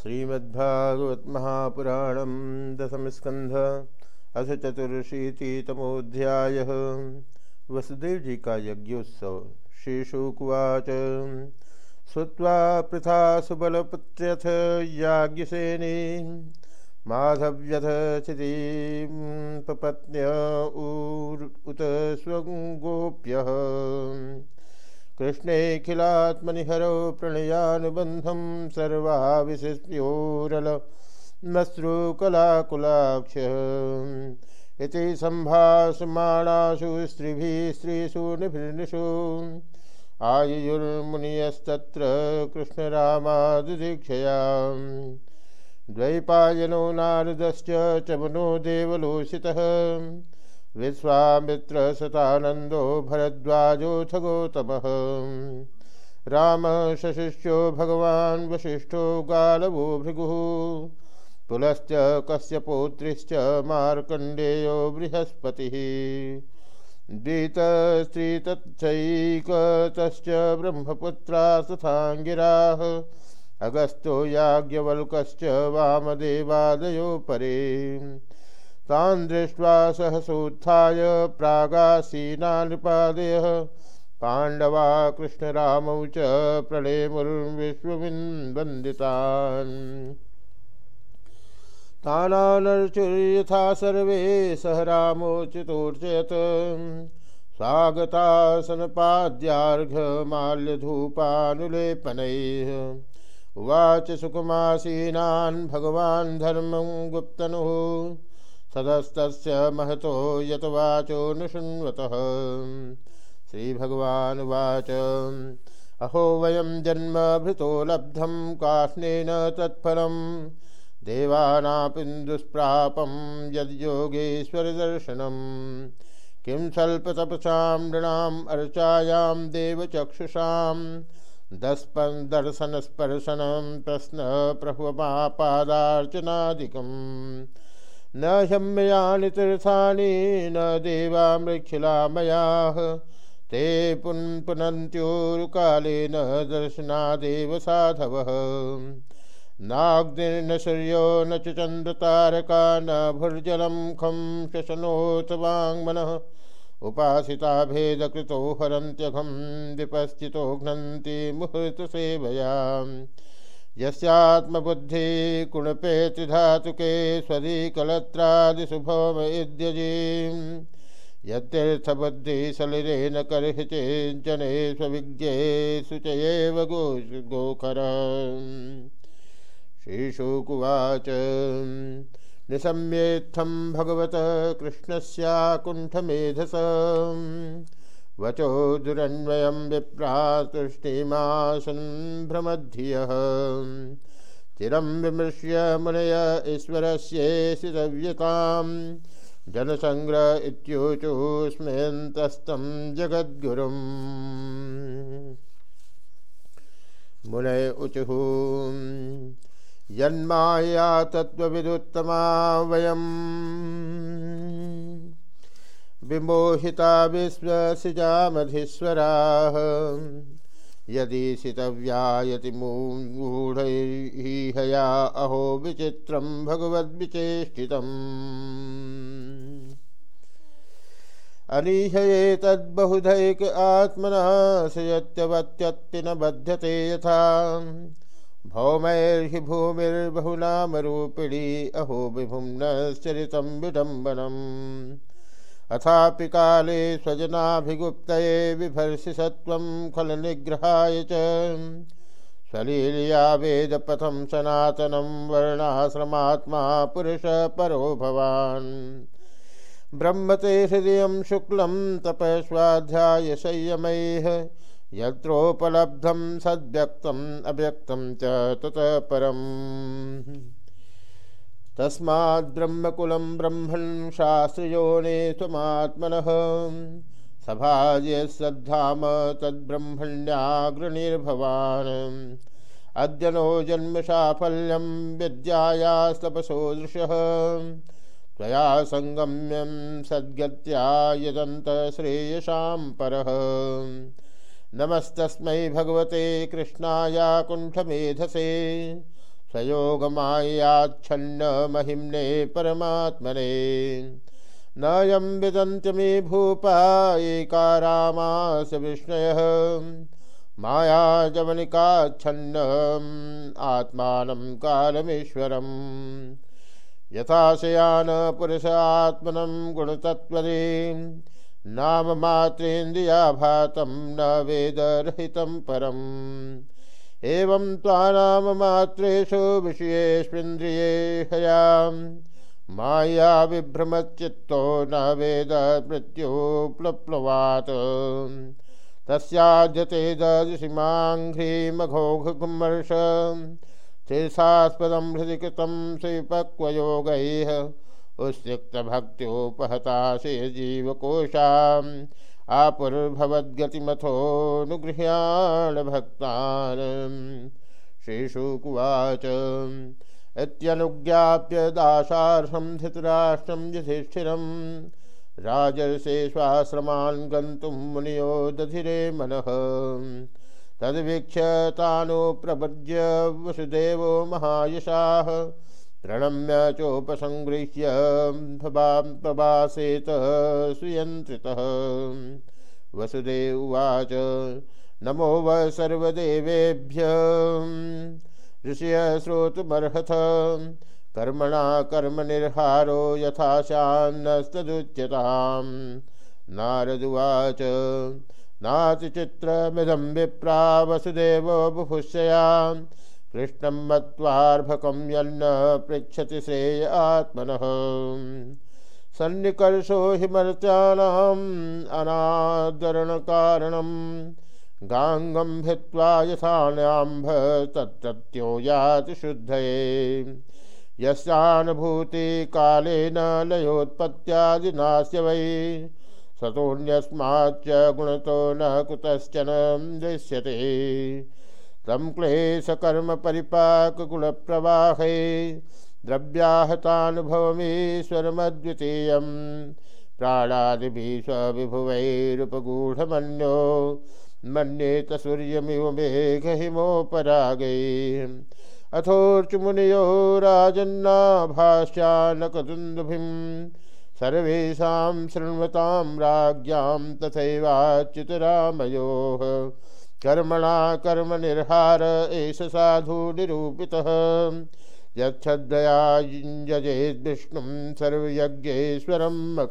श्रीमद्भागवत महापुराणम दशम स्कंध अथ चतुर्शीतितमोध्याय वसुदेव जी का यज्ञोत्सव, श्रीशुकुवाच। श्रुवा पृथा सुबलपुत्यथ याज्ञसेनी, माधव्यथ चिति पपत्न्य उत स्वगोप्य कृष्णेऽखिलात्मनिहरौ प्रणयानुबन्धं सर्वाविशिष्योरलमश्रुकलाकुलाक्ष इति सम्भाषमाणासु स्त्रिभिः स्त्रीषु निभिर्निषु। आयुर्मुनियस्तत्र कृष्णरामादिदीक्षया। द्वैपायनो नारदश्च मनो देवलोषितः विश्वामित्र सतानंदो भरद्वाजोथ गौतम राम शशिष्यो भगवान् वशिष्ठो गालवो भृगु। पुलश्च कश्यपोत्रिश्च मार्कण्डेयो बृहस्पतिः। द्वितस्त्रीतच्छैकतश्च ब्रह्मपुत्रा तथाङ्गिराः अगस्तो याज्ञवल्कश्च वामदेवादयो परे तान् दृष्ट्वा सहसोत्थाय प्रागासीना नृपादयः पाण्डवा कृष्णरामौ च प्रणेमुर्विश्वविन्वन्दितान् तानानर्चुर्यथा सर्वे सह रामोचितोर्चयत् स्वागतासनपाद्यार्घ्यमाल्यधूपानुलेपनैः उवाच सुकुमासीनान् भगवान् धर्मं गुप्तनुः। सदस्त महतो यतवाचो निशृण्वतः। श्रीभगवानुवाच। अहो वयं जन्मभृतो लब्धं काष्णेन तत्फलं देवानापिन्दुष्प्रापं यद्योगेश्वरदर्शनं किं स्वल्पतपसां नृणाम् अर्चायां देवचक्षुषां। दस्पन् दर्शनस्पर्शनं प्रश्नप्रभुमापादार्चनादिकम् न ह्यम्यानि तीर्थानि न देवा मृक्षिला मयाः ते पुन् पुनन्त्योरुकालेन दर्शनादेव साधवः नाग्निर्न सूर्यो न च चन्द्रतारका, न भुर्जलं खं शशनोत वाङ्मनः। उपासिता भेदकृतो हरन्त्यघं विपश्चितो घ्नन्ति मुहूर्तसेवयाम् यस्यात्मबुद्धि कुणपेति धातुके स्वधिकलत्रादिशुभोमयुध्यजीं यतीर्थबुद्धि सलिरेण कर्हिचे जने स्वविज्ञेषु च एव गो गोखर श्रीशुकुवाच। निशम्येत्थं भगवत कृष्णस्याकुण्ठमेधस वचो दुरन्वयं विप्रातुष्टिमासन् भ्रमद्धियः चिरं विमृश्य मुनय ईश्वरस्येषितव्यतां जनसङ्ग्रह इत्युचुस्मयन्तस्तं जगद्गुरुम्। मुनय ऊचुः यन्माया तत्त्वविदुत्तमा वयम्। विमोहिता विश्वसिजामधीश्वराः यदीशितव्यायति मूढैहया अहो विचित्रं भगवद्विचेष्टितम्। अनीहये तद्बहुधैक आत्मनः सयत्यवत्यत्ति न बध्यते यथा। भौमैर्हि भूमिर्बहुनामरूपिणी अहो विभुम्नश्चरितं विडम्बनम्। अथापि काले स्वजनाभिगुप्तये बिभर्षि सत्त्वं खलनिग्रहाय च। स्वलीलया वेदपथं सनातनं वर्णाश्रमात्मा पुरुषपरो भवान्। ब्रह्मते हृदयं शुक्लं तपस्वाध्यायसंयमैः यत्रोपलब्धं सद्व्यक्तम् अव्यक्तं च ततः परम्। तस्माद्ब्रह्मकुलं ब्रह्मन् शास्त्रयोने त्वमात्मनः सभाजे सद्धाम तद्ब्रह्मण्याग्रणिर्भवान् अद्य नो जन्मसाफल्यं विद्यायास्तपसो दृशः त्वया सङ्गम्यं सद्गत्या यदन्तश्रेयसां परः। नमस्तस्मै भगवते कृष्णाया कुण्ठमेधसे। सयोगमायाच्छन्न महिम्ने परमात्मने। न यं मे भूपा एकारामास विष्णयः। मायाजवनिकाच्छन्न आत्मानं कालमीश्वरम् यथाशयान पुरुष आत्मनं गुणतत्त्वरे नाम मात्रेन्द्रियाभातं न वेदरहितं परम्। एवं त्वानाममात्रेषु विषयेष्विन्द्रिये हयां माया विभ्रमच्चित्तो न वेद मृत्युप्लप्लवात् तस्याद्यते दशिमाघ्रीमघोघुमर्ष शीर्षास्पदं हृदि कृतं श्रीपक्वयोगैः। उस्सिक्तभक्त्योपहता से जीवकोशाम्। आपुर्भवद्गतिमथोऽनुगृह्याण भक्तान्। श्रीशुकुवाच। इत्यनुज्ञाप्य दासार्हं धृतराष्ट्रं युधिष्ठिरम् राजर्षेष्वाश्रमान् गन्तुं मुनियो दधिरे मनः। तद्वीक्ष्य तानुप्रपद्य वसुदेवो महायशाः। प्रणम्य चोपसङ्गृह्य प्रभासेत सुयन्त्रितः। वसुदेव उवाच, नमो व सर्वदेवेभ्य। ऋषय श्रोतुमर्हथ, कर्मणा कर्मनिर्हारो यथा शान्नस्तदुच्यताम् नारदुवाच नातिचित्रमिदं विप्रा वसुदेव बुभुष्ययाम् कृष्णं मत्वार्भकं यन्न पृच्छति श्रेय आत्मनः। सन्निकर्षो हि मर्त्यानाम् अनादरणकारणं गाङ्गं भित्त्वा यथान्याम्भ तत्तत्यो याति शुद्धये। यस्यानुभूतिकालेन लयोत्पत्त्यादिनास्य वै। सतोऽन्यस्माच्च गुणतो न कुतश्चन दृश्यते। तं क्लेशकर्मपरिपाकगुणप्रवाहे द्रव्याहतानुभवमीश्वरमद्वितीयं प्राणादिभिः स्वविभुवैरुपगूढमन्यो मन्येत सूर्यमिव मेघहिमोपरागैः। अथोर्चमुनियो राजन्नाभाष्यानकदुन्दुभिं सर्वेषां शृण्वतां राज्ञां तथैवाच्युतरामयोः। कर्मणा कर्म निर्हार एष साधु निरूपितः। यक्षद्रया यजेद् विष्णुं सर्वयज्ञेश्वरं